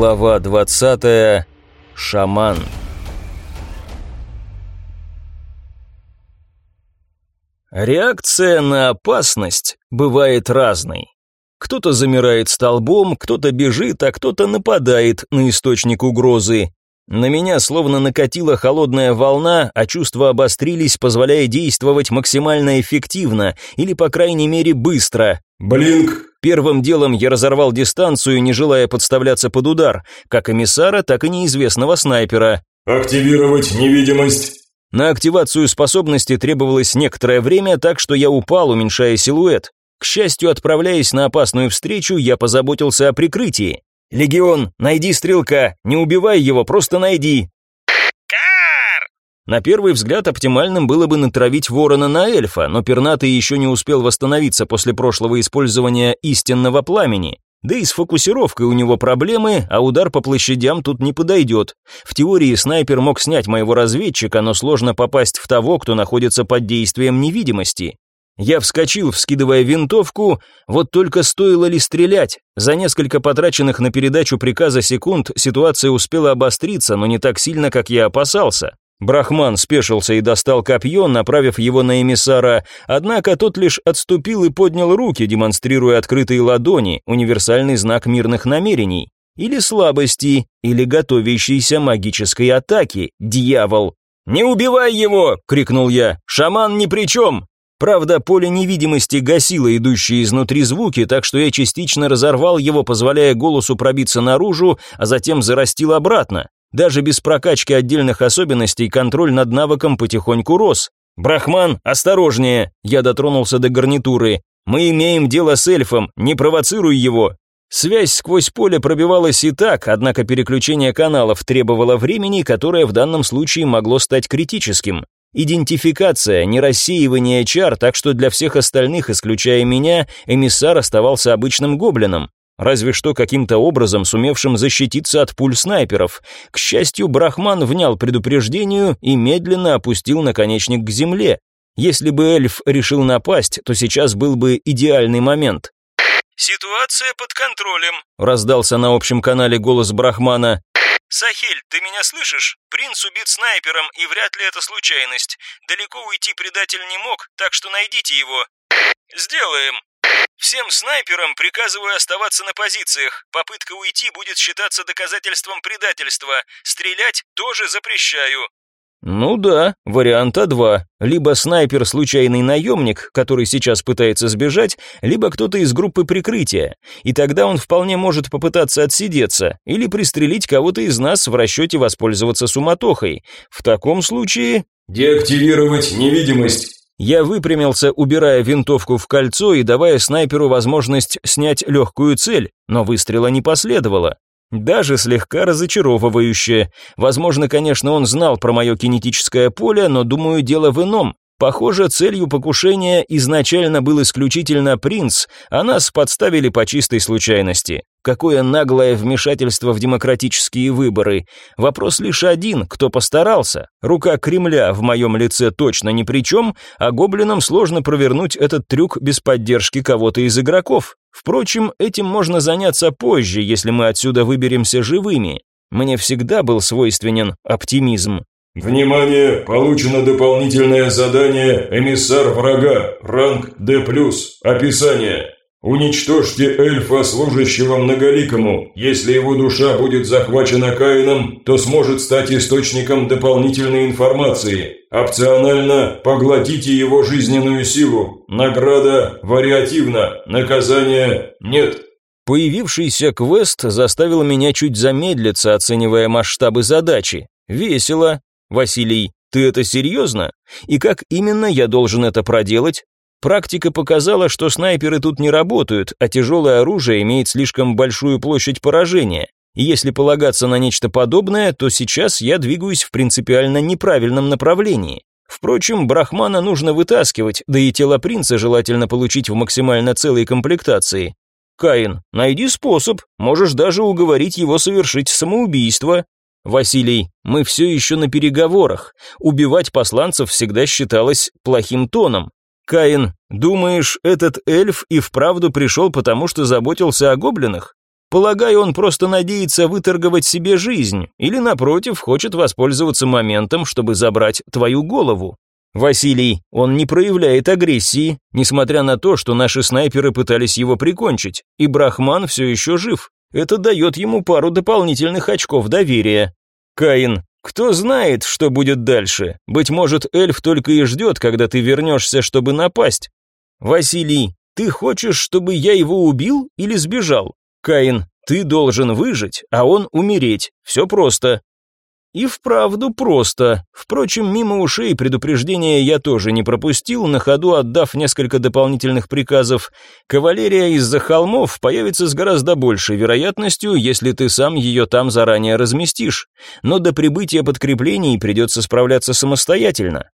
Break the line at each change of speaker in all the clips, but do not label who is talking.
Глава 20. Шаман. Реакция на опасность бывает разной. Кто-то замирает столбом, кто-то бежит, а кто-то нападает на источник угрозы. На меня словно накатила холодная волна, а чувства обострились, позволяя действовать максимально эффективно или, по крайней мере, быстро.
«Блинк!»
Первым делом я разорвал дистанцию, не желая подставляться под удар, как эмиссара, так и неизвестного снайпера.
«Активировать невидимость!»
На активацию способности требовалось некоторое время, так что я упал, уменьшая силуэт. К счастью, отправляясь на опасную встречу, я позаботился о прикрытии. «Легион, найди стрелка, не убивай его, просто найди!» На первый взгляд оптимальным было бы натравить ворона на эльфа, но пернатый еще не успел восстановиться после прошлого использования истинного пламени. Да и с фокусировкой у него проблемы, а удар по площадям тут не подойдет. В теории снайпер мог снять моего разведчика, но сложно попасть в того, кто находится под действием невидимости. Я вскочил, вскидывая винтовку, вот только стоило ли стрелять. За несколько потраченных на передачу приказа секунд ситуация успела обостриться, но не так сильно, как я опасался. Брахман спешился и достал копье, направив его на эмиссара, однако тот лишь отступил и поднял руки, демонстрируя открытые ладони, универсальный знак мирных намерений. Или слабости, или готовящейся магической атаки, дьявол. «Не убивай его!» — крикнул я. «Шаман ни при чем!» Правда, поле невидимости гасило идущие изнутри звуки, так что я частично разорвал его, позволяя голосу пробиться наружу, а затем зарастил обратно. Даже без прокачки отдельных особенностей контроль над навыком потихоньку рос. «Брахман, осторожнее!» Я дотронулся до гарнитуры. «Мы имеем дело с эльфом, не провоцируй его!» Связь сквозь поле пробивалась и так, однако переключение каналов требовало времени, которое в данном случае могло стать критическим. Идентификация, не рассеивание чар, так что для всех остальных, исключая меня, эмиссар оставался обычным гоблином разве что каким-то образом сумевшим защититься от пуль снайперов. К счастью, Брахман внял предупреждению и медленно опустил наконечник к земле. Если бы эльф решил напасть, то сейчас был бы идеальный момент.
«Ситуация под контролем», —
раздался на общем канале голос Брахмана.
«Сахель, ты меня слышишь? Принц убит снайпером, и вряд ли это случайность. Далеко уйти предатель не мог, так что найдите его». «Сделаем», Всем снайперам приказываю оставаться на позициях. Попытка уйти будет считаться доказательством предательства. Стрелять тоже запрещаю.
Ну да, варианта два. Либо снайпер случайный наемник, который сейчас пытается сбежать, либо кто-то из группы прикрытия. И тогда он вполне может попытаться отсидеться или пристрелить кого-то из нас в расчете воспользоваться суматохой. В таком случае...
Деактивировать невидимость.
Я выпрямился, убирая винтовку в кольцо и давая снайперу возможность снять легкую цель, но выстрела не последовало. Даже слегка разочаровывающе. Возможно, конечно, он знал про мое кинетическое поле, но, думаю, дело в ином. Похоже, целью покушения изначально был исключительно принц, а нас подставили по чистой случайности. Какое наглое вмешательство в демократические выборы. Вопрос лишь один, кто постарался. Рука Кремля в моем лице точно ни при чем, а гоблинам сложно провернуть этот трюк без поддержки кого-то из игроков. Впрочем, этим можно заняться позже, если мы отсюда выберемся живыми. Мне всегда был свойственен оптимизм.
Внимание! Получено дополнительное задание «Эмиссар врага», ранг D+, описание. Уничтожьте эльфа, служащего многоликому. Если его душа будет захвачена Каином, то сможет стать источником дополнительной информации. Опционально поглотите его жизненную силу. Награда вариативна, наказание нет.
Появившийся квест заставил меня чуть замедлиться, оценивая масштабы задачи. Весело, Василий, ты это серьезно? И как именно я должен это проделать? Практика показала, что снайперы тут не работают, а тяжелое оружие имеет слишком большую площадь поражения. И если полагаться на нечто подобное, то сейчас я двигаюсь в принципиально неправильном направлении. Впрочем, Брахмана нужно вытаскивать, да и тело принца желательно получить в максимально целой комплектации. Каин, найди способ, можешь даже уговорить его совершить самоубийство. Василий, мы все еще на переговорах. Убивать посланцев всегда считалось плохим тоном. Каин, думаешь, этот эльф и вправду пришел потому, что заботился о гоблинах? Полагаю, он просто надеется выторговать себе жизнь, или, напротив, хочет воспользоваться моментом, чтобы забрать твою голову. Василий, он не проявляет агрессии, несмотря на то, что наши снайперы пытались его прикончить, и Брахман все еще жив. Это дает ему пару дополнительных очков доверия. Каин, кто знает, что будет дальше? Быть может, эльф только и ждет, когда ты вернешься, чтобы напасть. Василий, ты хочешь, чтобы я его убил или сбежал? Каин, ты должен выжить, а он умереть. Все просто. И вправду просто. Впрочем, мимо ушей предупреждения я тоже не пропустил, на ходу отдав несколько дополнительных приказов. Кавалерия из-за холмов появится с гораздо большей вероятностью, если ты сам ее там заранее разместишь. Но до прибытия подкреплений придется справляться самостоятельно.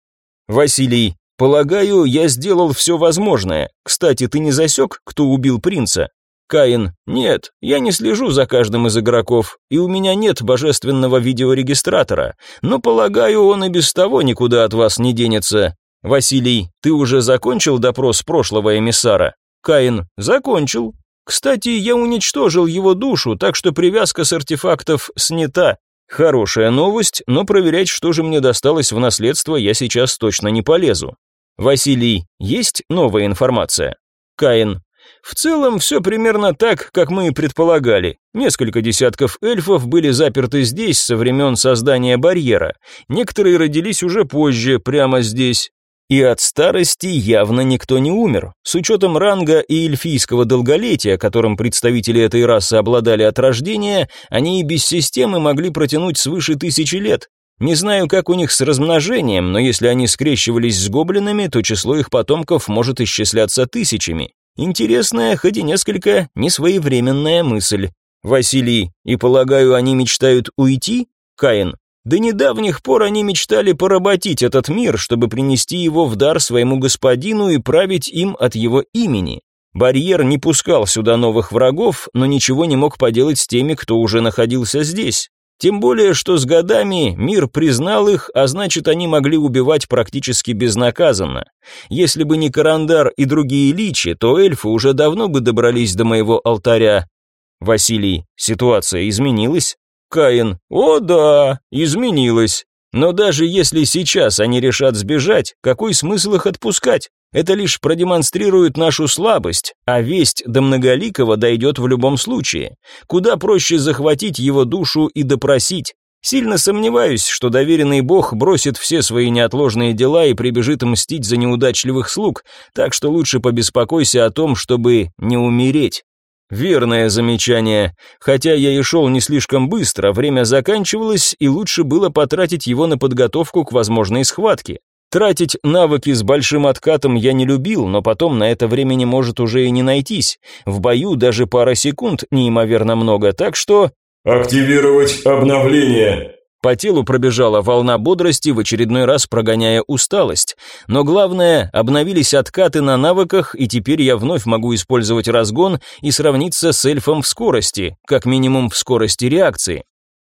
Василий, полагаю, я сделал все возможное. Кстати, ты не засек, кто убил принца? Каин, нет, я не слежу за каждым из игроков, и у меня нет божественного видеорегистратора, но, полагаю, он и без того никуда от вас не денется. Василий, ты уже закончил допрос прошлого эмиссара? Каин, закончил. Кстати, я уничтожил его душу, так что привязка с артефактов снята. Хорошая новость, но проверять, что же мне досталось в наследство, я сейчас точно не полезу. Василий, есть новая информация? Каин, в целом, все примерно так, как мы и предполагали. Несколько десятков эльфов были заперты здесь со времен создания барьера. Некоторые родились уже позже, прямо здесь. И от старости явно никто не умер. С учетом ранга и эльфийского долголетия, которым представители этой расы обладали от рождения, они и без системы могли протянуть свыше тысячи лет. Не знаю, как у них с размножением, но если они скрещивались с гоблинами, то число их потомков может исчисляться тысячами. Интересная, хоть и несколько несвоевременная мысль. Василий, и полагаю, они мечтают уйти? Каин, до недавних пор они мечтали поработить этот мир, чтобы принести его в дар своему господину и править им от его имени. Барьер не пускал сюда новых врагов, но ничего не мог поделать с теми, кто уже находился здесь. Тем более, что с годами мир признал их, а значит, они могли убивать практически безнаказанно. Если бы не Карандар и другие личи, то эльфы уже давно бы добрались до моего алтаря. Василий, ситуация изменилась? Каин, о да, изменилась. Но даже если сейчас они решат сбежать, какой смысл их отпускать? Это лишь продемонстрирует нашу слабость, а весть до многоликого дойдет в любом случае. Куда проще захватить его душу и допросить. Сильно сомневаюсь, что доверенный бог бросит все свои неотложные дела и прибежит мстить за неудачливых слуг, так что лучше побеспокойся о том, чтобы не умереть. Верное замечание. Хотя я и шел не слишком быстро, время заканчивалось, и лучше было потратить его на подготовку к возможной схватке. Тратить навыки с большим откатом я не любил, но потом на это времени может уже и не найтись. В бою даже пара секунд неимоверно много, так что...
«Активировать обновление!»
По телу пробежала волна бодрости, в очередной раз прогоняя усталость. Но главное, обновились откаты на навыках, и теперь я вновь могу использовать разгон и сравниться с эльфом в скорости, как минимум в скорости реакции.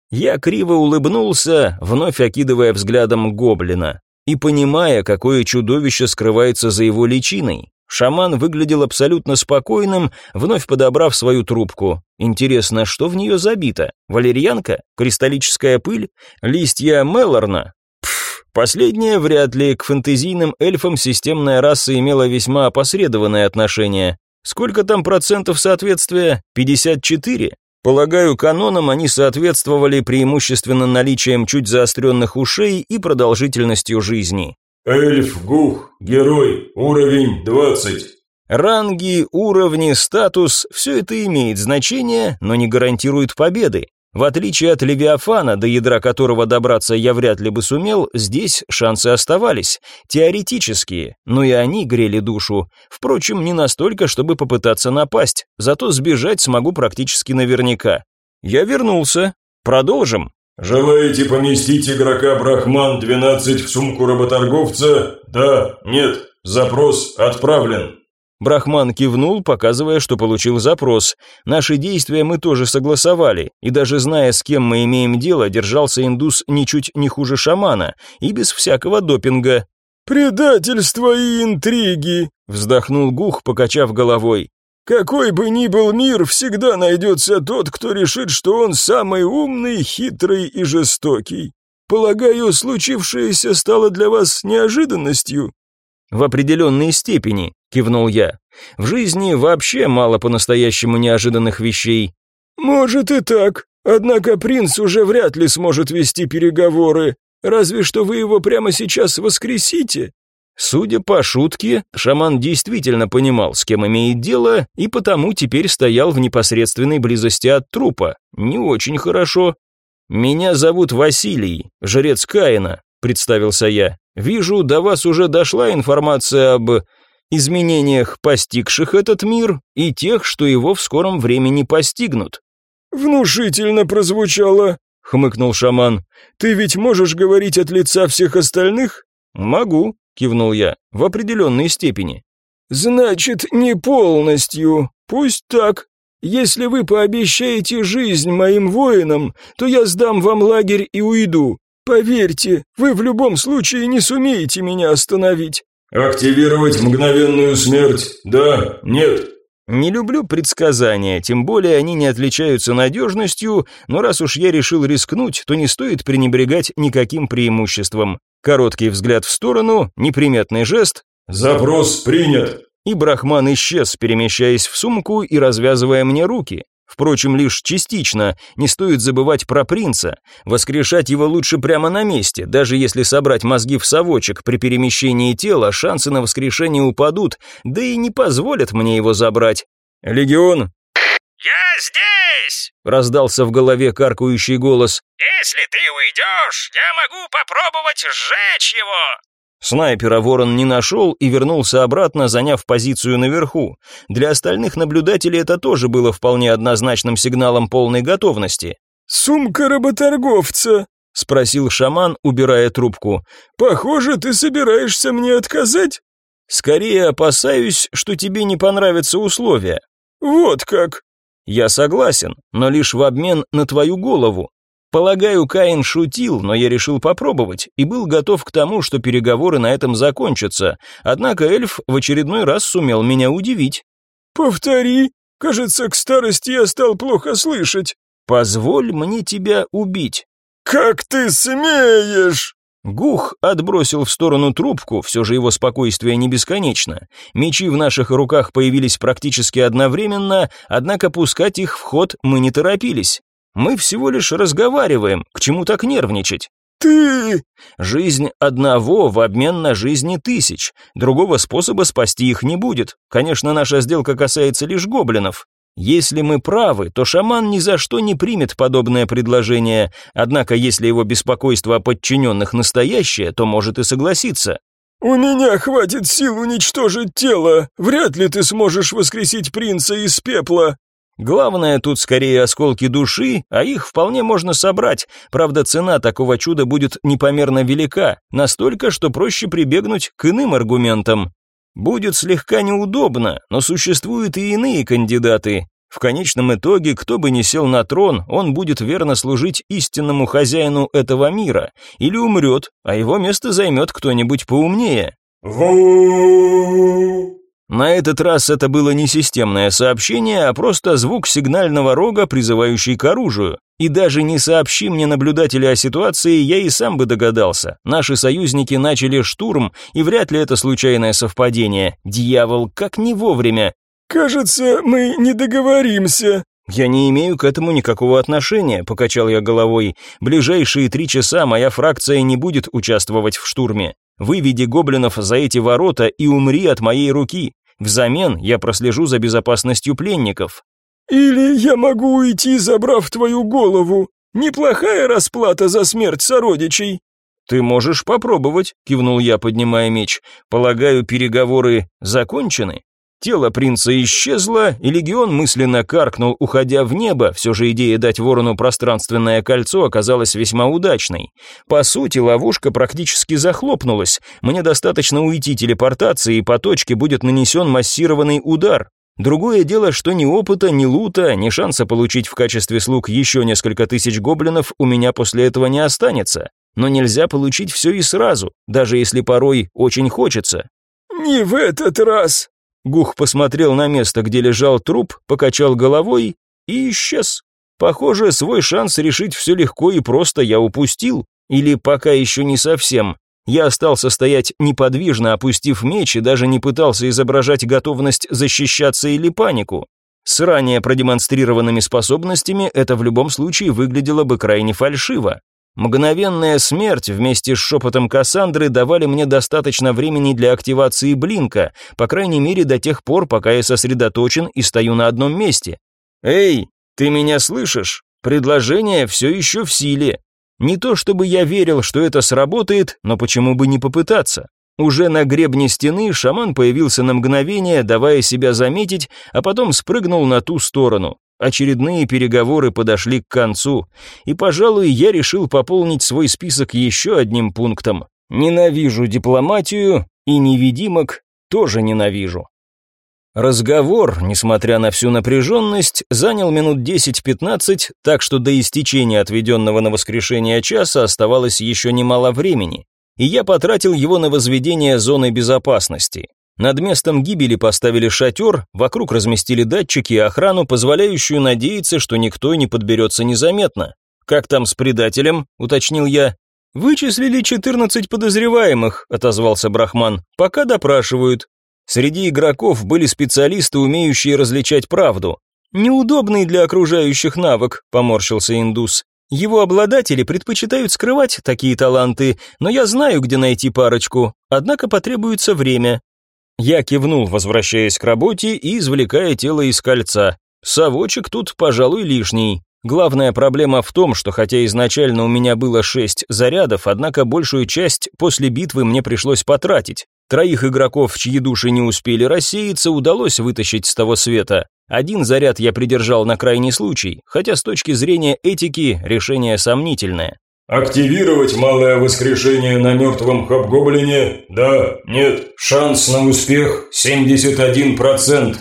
Я криво улыбнулся, вновь окидывая взглядом гоблина и понимая, какое чудовище скрывается за его личиной. Шаман выглядел абсолютно спокойным, вновь подобрав свою трубку. Интересно, что в нее забито? Валерьянка? Кристаллическая пыль? Листья Мелорна? Пф, последнее вряд ли. К фэнтезийным эльфам системная раса имела весьма опосредованное отношение. Сколько там процентов соответствия? 54? Полагаю, канонам они соответствовали преимущественно наличием чуть заостренных ушей и продолжительностью жизни.
Эльф Гух, герой, уровень 20.
Ранги, уровни, статус – все это имеет значение, но не гарантирует победы. В отличие от Левиафана, до ядра которого добраться я вряд ли бы сумел, здесь шансы оставались, теоретические, но и они грели душу. Впрочем, не настолько, чтобы попытаться напасть, зато сбежать смогу практически наверняка. Я вернулся. Продолжим.
«Желаете поместить игрока Брахман-12 в сумку работорговца? Да, нет, запрос отправлен».
Брахман кивнул, показывая, что получил запрос. Наши действия мы тоже согласовали, и даже зная, с кем мы имеем дело, держался индус ничуть не хуже шамана, и без всякого допинга. «Предательство и интриги», — вздохнул Гух, покачав головой.
Какой бы ни был мир, всегда найдется тот, кто решит, что он самый умный, хитрый и жестокий. Полагаю, случившееся стало для вас неожиданностью?»
«В определенной степени», — кивнул я. «В жизни вообще мало по-настоящему неожиданных вещей».
«Может и так. Однако принц уже вряд ли сможет вести переговоры. Разве что вы его прямо сейчас воскресите.
Судя по шутке, шаман действительно понимал, с кем имеет дело, и потому теперь стоял в непосредственной близости от трупа. Не очень хорошо. «Меня зовут Василий, жрец Каина», — представился я. «Вижу, до вас уже дошла информация об изменениях, постигших этот мир, и тех, что его в скором времени постигнут».
«Внушительно прозвучало», — хмыкнул шаман. «Ты ведь можешь говорить от лица всех остальных?»
«Могу», кивнул я, в определенной степени.
Значит, не полностью. Пусть так. Если вы пообещаете жизнь моим воинам, то я сдам вам лагерь и уйду. Поверьте, вы в любом случае не сумеете меня остановить.
Активировать мгновенную смерть. Да, нет.
Не люблю предсказания, тем более они не отличаются надежностью, но раз уж я решил рискнуть, то не стоит пренебрегать никаким преимуществом. Короткий взгляд в сторону, неприметный жест.
«Запрос принят!»
И Брахман исчез, перемещаясь в сумку и развязывая мне руки. Впрочем, лишь частично, не стоит забывать про принца. Воскрешать его лучше прямо на месте, даже если собрать мозги в совочек при перемещении тела, шансы на воскрешение упадут, да и не позволят мне его забрать. «Легион,
«Я здесь!»
— раздался в голове каркающий голос.
«Если ты уйдешь, я могу попробовать сжечь его!»
Снайпера ворон не нашел и вернулся обратно, заняв позицию наверху. Для остальных наблюдателей это тоже было вполне однозначным сигналом полной готовности.
«Сумка работорговца», — спросил шаман, убирая трубку. «Похоже, ты собираешься мне отказать?»
«Скорее опасаюсь, что тебе не понравятся условия».
«Вот как»,
я согласен, но лишь в обмен на твою голову. Полагаю, Каин шутил, но я решил попробовать и был готов к тому, что переговоры на этом закончатся. Однако эльф в очередной раз сумел меня удивить.
Повтори. Кажется, к старости я стал плохо слышать.
Позволь мне тебя убить.
Как ты смеешь?
Гух отбросил в сторону трубку, все же его спокойствие не бесконечно. Мечи в наших руках появились практически одновременно, однако пускать их в ход мы не торопились. Мы всего лишь разговариваем, к чему так нервничать?
«Ты...»
Жизнь одного в обмен на жизни тысяч. Другого способа спасти их не будет. Конечно, наша сделка касается лишь гоблинов. Если мы правы, то шаман ни за что не примет подобное предложение, однако если его беспокойство о подчиненных настоящее, то может и согласиться.
«У меня хватит сил уничтожить тело. Вряд ли ты сможешь воскресить принца из пепла».
Главное тут скорее осколки души, а их вполне можно собрать. Правда, цена такого чуда будет непомерно велика, настолько, что проще прибегнуть к иным аргументам. Будет слегка неудобно, но существуют и иные кандидаты. В конечном итоге, кто бы ни сел на трон, он будет верно служить истинному хозяину этого мира, или умрет, а его место займет кто-нибудь поумнее. На этот раз это было не системное сообщение, а просто звук сигнального рога, призывающий к оружию. И даже не сообщи мне наблюдатели о ситуации, я и сам бы догадался. Наши союзники начали штурм, и вряд ли это случайное совпадение. Дьявол, как не вовремя.
«Кажется, мы не договоримся»,
«Я не имею к этому никакого отношения», — покачал я головой. «Ближайшие три часа моя фракция не будет участвовать в штурме. Выведи гоблинов за эти ворота и умри от моей руки. Взамен я прослежу за безопасностью пленников».
«Или я могу уйти, забрав твою голову. Неплохая расплата за смерть сородичей».
«Ты можешь попробовать», — кивнул я, поднимая меч. «Полагаю, переговоры закончены?» Тело принца исчезло, и легион мысленно каркнул, уходя в небо, все же идея дать ворону пространственное кольцо оказалась весьма удачной. По сути, ловушка практически захлопнулась, мне достаточно уйти телепортации, и по точке будет нанесен массированный удар. Другое дело, что ни опыта, ни лута, ни шанса получить в качестве слуг еще несколько тысяч гоблинов у меня после этого не останется. Но нельзя получить все и сразу, даже если порой очень хочется.
«Не в этот раз»,
Гух посмотрел на место, где лежал труп, покачал головой и исчез. Похоже, свой шанс решить все легко и просто я упустил. Или пока еще не совсем. Я остался стоять неподвижно, опустив меч и даже не пытался изображать готовность защищаться или панику. С ранее продемонстрированными способностями это в любом случае выглядело бы крайне фальшиво. Мгновенная смерть вместе с шепотом Кассандры давали мне достаточно времени для активации блинка, по крайней мере до тех пор, пока я сосредоточен и стою на одном месте. «Эй, ты меня слышишь? Предложение все еще в силе. Не то чтобы я верил, что это сработает, но почему бы не попытаться? Уже на гребне стены шаман появился на мгновение, давая себя заметить, а потом спрыгнул на ту сторону. Очередные переговоры подошли к концу, и, пожалуй, я решил пополнить свой список еще одним пунктом. Ненавижу дипломатию, и невидимок тоже ненавижу. Разговор, несмотря на всю напряженность, занял минут 10-15, так что до истечения отведенного на воскрешение часа оставалось еще немало времени, и я потратил его на возведение зоны безопасности. Над местом гибели поставили шатер, вокруг разместили датчики и охрану, позволяющую надеяться, что никто не подберется незаметно. «Как там с предателем?» – уточнил я. «Вычислили 14 подозреваемых», – отозвался Брахман. «Пока допрашивают. Среди игроков были специалисты, умеющие различать правду. «Неудобный для окружающих навык», – поморщился индус. «Его обладатели предпочитают скрывать такие таланты, но я знаю, где найти парочку, однако потребуется время. Я кивнул, возвращаясь к работе и извлекая тело из кольца. Совочек тут, пожалуй, лишний. Главная проблема в том, что хотя изначально у меня было шесть зарядов, однако большую часть после битвы мне пришлось потратить. Троих игроков, чьи души не успели рассеяться, удалось вытащить с того света. Один заряд я придержал на крайний случай, хотя с точки зрения этики решение сомнительное.
Активировать малое воскрешение на мертвом хоб-гоблине? Да, нет. Шанс на успех 71%.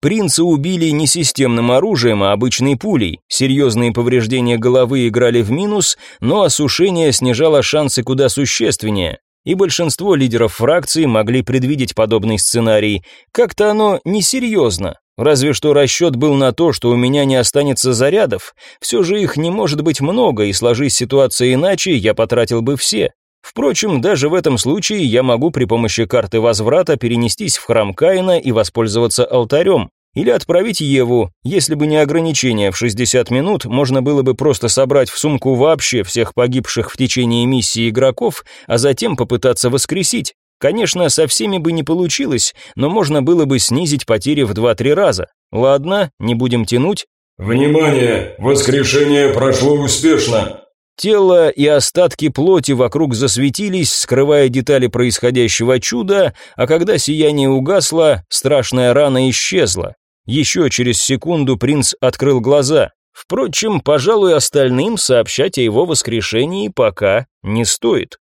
Принца убили не системным оружием, а обычной пулей. Серьезные повреждения головы играли в минус, но осушение снижало шансы куда существеннее. И большинство лидеров фракции могли предвидеть подобный сценарий. Как-то оно несерьезно. Разве что расчет был на то, что у меня не останется зарядов. Все же их не может быть много, и сложись ситуация иначе, я потратил бы все. Впрочем, даже в этом случае я могу при помощи карты возврата перенестись в храм Каина и воспользоваться алтарем. Или отправить Еву. Если бы не ограничение в 60 минут, можно было бы просто собрать в сумку вообще всех погибших в течение миссии игроков, а затем попытаться воскресить. Конечно, со всеми бы не получилось, но можно было бы снизить потери в 2-3 раза. Ладно, не будем тянуть.
Внимание! Воскрешение прошло успешно.
Тело и остатки плоти вокруг засветились, скрывая детали происходящего чуда, а когда сияние угасло, страшная рана исчезла. Еще через секунду принц открыл глаза. Впрочем, пожалуй, остальным сообщать о его воскрешении пока не стоит.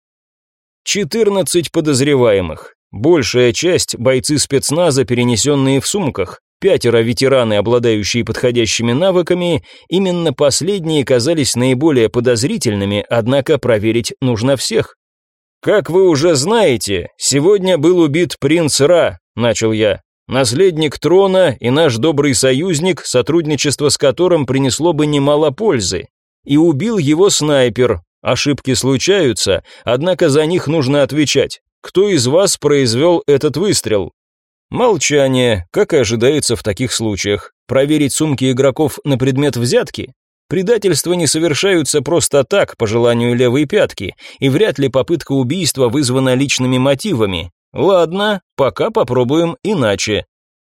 14 подозреваемых. Большая часть – бойцы спецназа, перенесенные в сумках. Пятеро ветераны, обладающие подходящими навыками, именно последние казались наиболее подозрительными, однако проверить нужно всех. «Как вы уже знаете, сегодня был убит принц Ра», – начал я. «Наследник трона и наш добрый союзник, сотрудничество с которым принесло бы немало пользы. И убил его снайпер, Ошибки случаются, однако за них нужно отвечать. Кто из вас произвел этот выстрел? Молчание, как и ожидается в таких случаях. Проверить сумки игроков на предмет взятки? Предательства не совершаются просто так, по желанию левой пятки, и вряд ли попытка убийства вызвана личными мотивами. Ладно, пока попробуем иначе.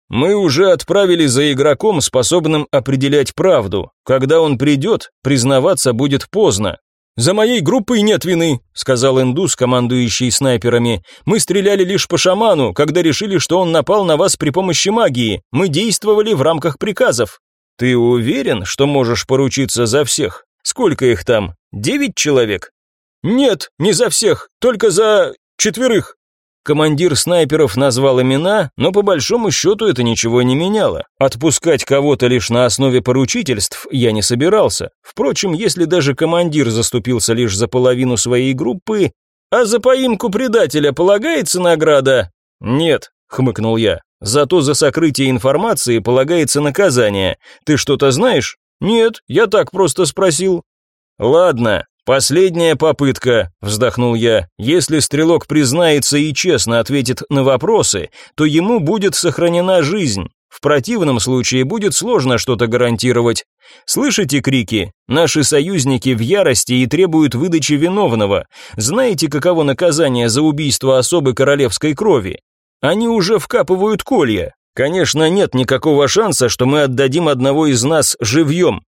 Мы уже отправили за игроком, способным определять правду. Когда он придет, признаваться будет поздно. «За моей группой нет вины», — сказал индус, командующий снайперами. «Мы стреляли лишь по шаману, когда решили, что он напал на вас при помощи магии. Мы действовали в рамках приказов». «Ты уверен, что можешь поручиться за всех? Сколько их там? Девять человек?» «Нет, не за всех, только за четверых». Командир снайперов назвал имена, но по большому счету это ничего не меняло. Отпускать кого-то лишь на основе поручительств я не собирался. Впрочем, если даже командир заступился лишь за половину своей группы, а за поимку предателя полагается награда? Нет, хмыкнул я. Зато за сокрытие информации полагается наказание. Ты что-то знаешь? Нет, я так просто спросил. Ладно, последняя попытка, вздохнул я. Если стрелок признается и честно ответит на вопросы, то ему будет сохранена жизнь. В противном случае будет сложно что-то гарантировать. Слышите крики? Наши союзники в ярости и требуют выдачи виновного. Знаете, каково наказание за убийство особы королевской крови? Они уже вкапывают колья. Конечно, нет никакого шанса, что мы отдадим одного из нас живьем.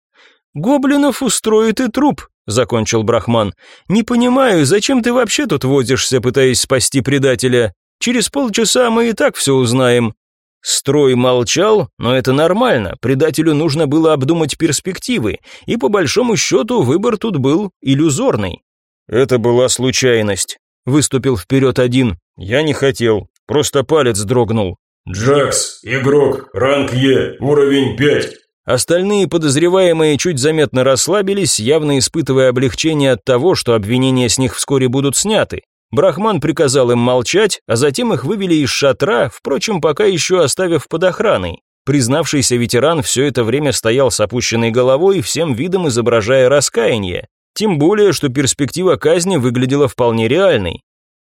Гоблинов устроит и труп, закончил Брахман. Не понимаю, зачем ты вообще тут возишься, пытаясь спасти предателя? Через полчаса мы и так все узнаем. Строй молчал, но это нормально, предателю нужно было обдумать перспективы, и по большому счету выбор тут был иллюзорный. «Это была случайность», — выступил вперед один. «Я не хотел, просто палец дрогнул».
«Джакс, игрок, ранг Е, уровень 5».
Остальные подозреваемые чуть заметно расслабились, явно испытывая облегчение от того, что обвинения с них вскоре будут сняты. Брахман приказал им молчать, а затем их вывели из шатра, впрочем, пока еще оставив под охраной. Признавшийся ветеран все это время стоял с опущенной головой, всем видом изображая раскаяние. Тем более, что перспектива казни выглядела вполне реальной.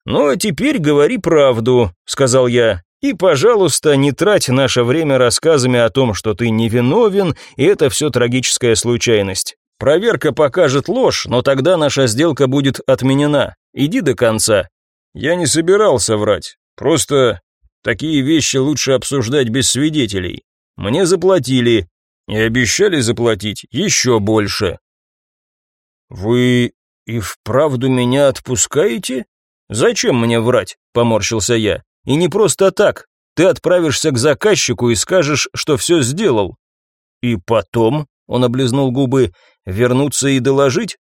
«Ну а теперь говори правду», — сказал я, «и, пожалуйста, не трать наше время рассказами о том, что ты невиновен, и это все трагическая случайность. Проверка покажет ложь, но тогда наша сделка будет отменена. Иди до конца. Я не собирался врать. Просто такие вещи лучше обсуждать без свидетелей. Мне заплатили и обещали заплатить еще больше. Вы и вправду меня отпускаете? Зачем мне врать? Поморщился я. И не просто так. Ты отправишься к заказчику и скажешь, что все сделал. И потом, он облизнул губы, вернуться и доложить?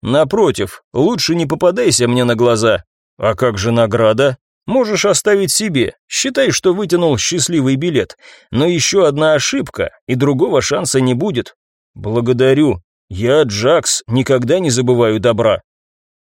Напротив, лучше не попадайся мне на глаза. А как же награда? Можешь оставить себе, считай, что вытянул счастливый билет. Но еще одна ошибка, и другого шанса не будет. Благодарю. Я, Джакс, никогда не забываю добра.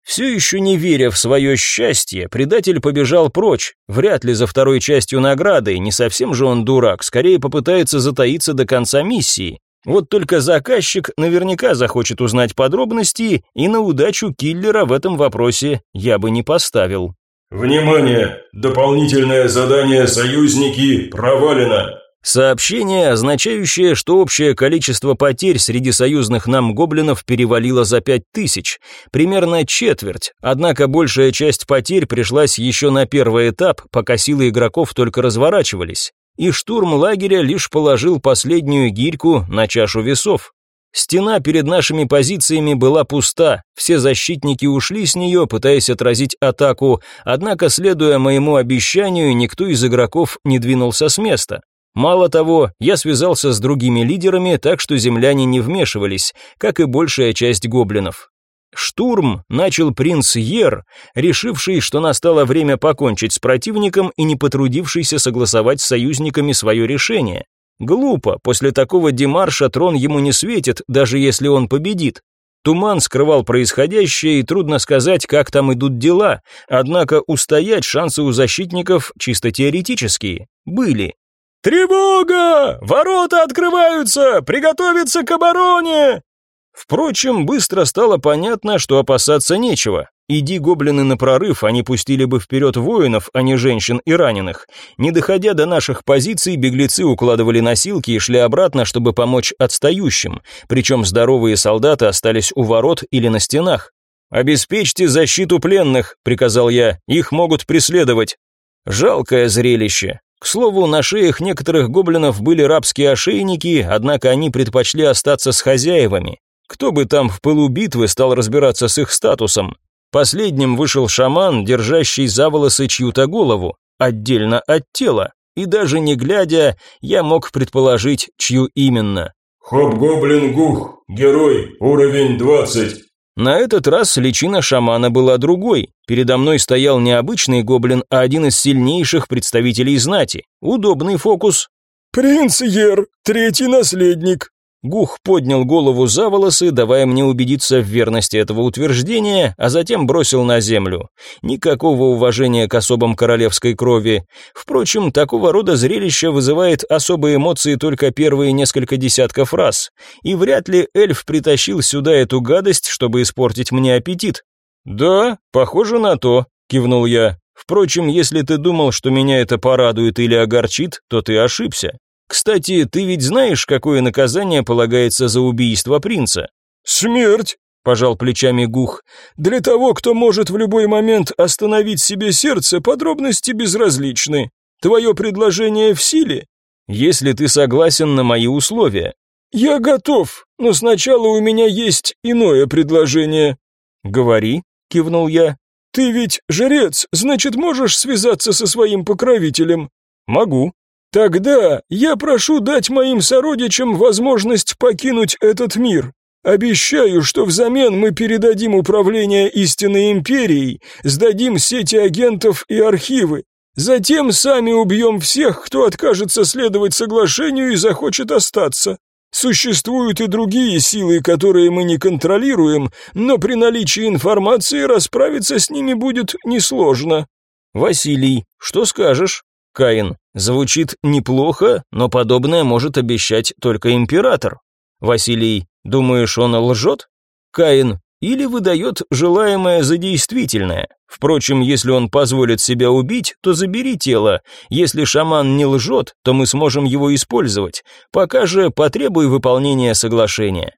Все еще не веря в свое счастье, предатель побежал прочь, вряд ли за второй частью награды, не совсем же он дурак, скорее попытается затаиться до конца миссии. Вот только заказчик наверняка захочет узнать подробности, и на удачу киллера в этом вопросе я бы не поставил.
«Внимание! Дополнительное задание «Союзники» провалено!»
Сообщение, означающее, что общее количество потерь среди союзных нам гоблинов перевалило за пять тысяч, примерно четверть, однако большая часть потерь пришлась еще на первый этап, пока силы игроков только разворачивались и штурм лагеря лишь положил последнюю гирьку на чашу весов. Стена перед нашими позициями была пуста, все защитники ушли с нее, пытаясь отразить атаку, однако, следуя моему обещанию, никто из игроков не двинулся с места. Мало того, я связался с другими лидерами, так что земляне не вмешивались, как и большая часть гоблинов. Штурм начал принц Ер, решивший, что настало время покончить с противником и не потрудившийся согласовать с союзниками свое решение. Глупо, после такого демарша трон ему не светит, даже если он победит. Туман скрывал происходящее, и трудно сказать, как там идут дела, однако устоять шансы у защитников чисто теоретические были. «Тревога! Ворота открываются! Приготовиться к обороне!» Впрочем, быстро стало понятно, что опасаться нечего. Иди гоблины на прорыв, они пустили бы вперед воинов, а не женщин и раненых. Не доходя до наших позиций, беглецы укладывали носилки и шли обратно, чтобы помочь отстающим, причем здоровые солдаты остались у ворот или на стенах. «Обеспечьте защиту пленных», — приказал я, — «их могут преследовать». Жалкое зрелище. К слову, на шеях некоторых гоблинов были рабские ошейники, однако они предпочли остаться с хозяевами. Кто бы там в пылу битвы стал разбираться с их статусом? Последним вышел шаман, держащий за волосы чью-то голову, отдельно от тела, и даже не глядя, я мог предположить, чью именно.
Хоп-гоблин Гух, герой, уровень 20.
На этот раз личина шамана была другой. Передо мной стоял не обычный гоблин, а один из сильнейших представителей знати. Удобный фокус.
«Принц Ер, третий наследник»,
Гух поднял голову за волосы, давая мне убедиться в верности этого утверждения, а затем бросил на землю. Никакого уважения к особам королевской крови. Впрочем, такого рода зрелище вызывает особые эмоции только первые несколько десятков раз. И вряд ли эльф притащил сюда эту гадость, чтобы испортить мне аппетит. «Да, похоже на то», — кивнул я. «Впрочем, если ты думал, что меня это порадует или огорчит, то ты ошибся. Кстати, ты ведь знаешь, какое наказание полагается за убийство принца?
Смерть, пожал плечами Гух. Для того, кто может в любой момент остановить себе сердце, подробности безразличны. Твое предложение в силе?
Если ты согласен на мои условия.
Я готов, но сначала у меня есть иное предложение.
Говори, кивнул я.
Ты ведь жрец, значит, можешь связаться со своим покровителем?
Могу.
Тогда я прошу дать моим сородичам возможность покинуть этот мир. Обещаю, что взамен мы передадим управление истинной империей, сдадим сети агентов и архивы. Затем сами убьем всех, кто откажется следовать соглашению и захочет остаться. Существуют и другие силы, которые мы не контролируем, но при наличии информации расправиться с ними будет несложно.
Василий, что скажешь? Каин. Звучит неплохо, но подобное может обещать только император. Василий. Думаешь, он лжет? Каин. Или выдает желаемое за действительное. Впрочем, если он позволит себя убить, то забери тело. Если шаман не лжет, то мы сможем его использовать. Пока же потребуй выполнения соглашения.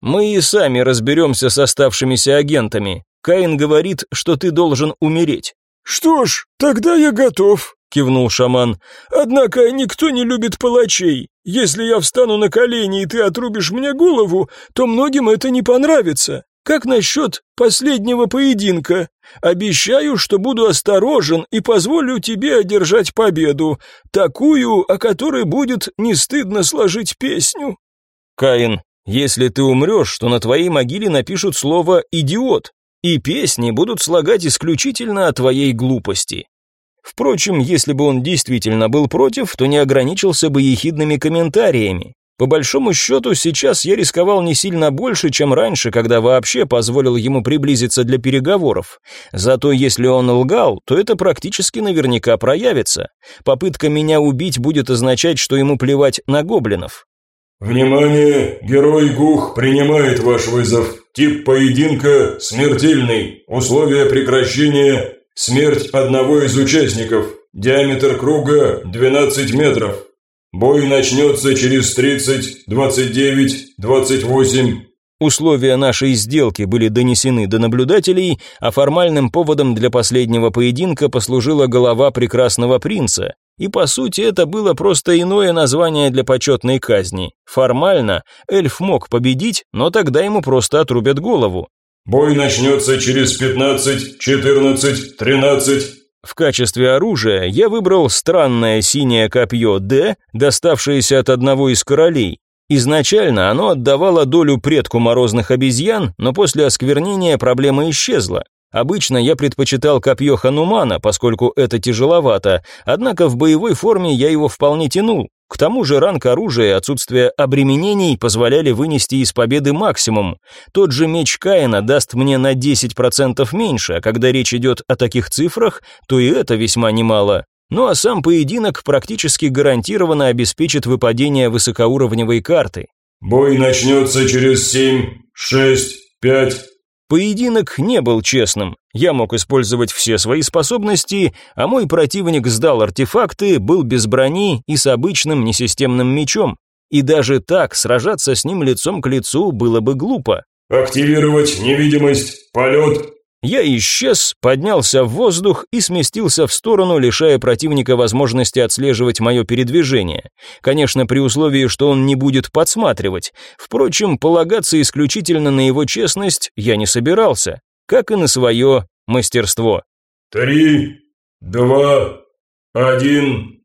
Мы и сами разберемся с оставшимися агентами. Каин говорит, что ты должен умереть.
Что ж, тогда я готов кивнул шаман. Однако никто не любит палачей. Если я встану на колени и ты отрубишь мне голову, то многим это не понравится. Как насчет последнего поединка? Обещаю, что буду осторожен и позволю тебе одержать победу, такую, о которой будет не стыдно сложить песню.
Каин, если ты умрешь, то на твоей могиле напишут слово «идиот», и песни будут слагать исключительно о твоей глупости. Впрочем, если бы он действительно был против, то не ограничился бы ехидными комментариями. По большому счету, сейчас я рисковал не сильно больше, чем раньше, когда вообще позволил ему приблизиться для переговоров. Зато если он лгал, то это практически наверняка проявится. Попытка меня убить будет означать, что ему плевать на гоблинов.
«Внимание! Герой Гух принимает ваш вызов. Тип поединка – смертельный. Условия прекращения Смерть одного из участников. Диаметр круга 12 метров. Бой начнется через 30, 29, 28.
Условия нашей сделки были донесены до наблюдателей, а формальным поводом для последнего поединка послужила голова прекрасного принца. И по сути это было просто иное название для почетной казни. Формально эльф мог победить, но тогда ему просто отрубят голову.
Бой начнется через 15, 14, 13.
В качестве оружия я выбрал странное синее копье «Д», доставшееся от одного из королей. Изначально оно отдавало долю предку морозных обезьян, но после осквернения проблема исчезла. Обычно я предпочитал копье Ханумана, поскольку это тяжеловато, однако в боевой форме я его вполне тянул. К тому же ранг оружия и отсутствие обременений позволяли вынести из победы максимум. Тот же меч Каина даст мне на 10% меньше, а когда речь идет о таких цифрах, то и это весьма немало. Ну а сам поединок практически гарантированно обеспечит выпадение высокоуровневой карты.
«Бой начнется через 7, 6, 5,
Поединок не был честным. Я мог использовать все свои способности, а мой противник сдал артефакты, был без брони и с обычным несистемным мечом. И даже так сражаться с ним лицом к лицу было бы глупо.
«Активировать невидимость, полет,
я исчез, поднялся в воздух и сместился в сторону, лишая противника возможности отслеживать мое передвижение. Конечно, при условии, что он не будет подсматривать. Впрочем, полагаться исключительно на его честность я не собирался, как и на свое мастерство.
«Три, два, один...»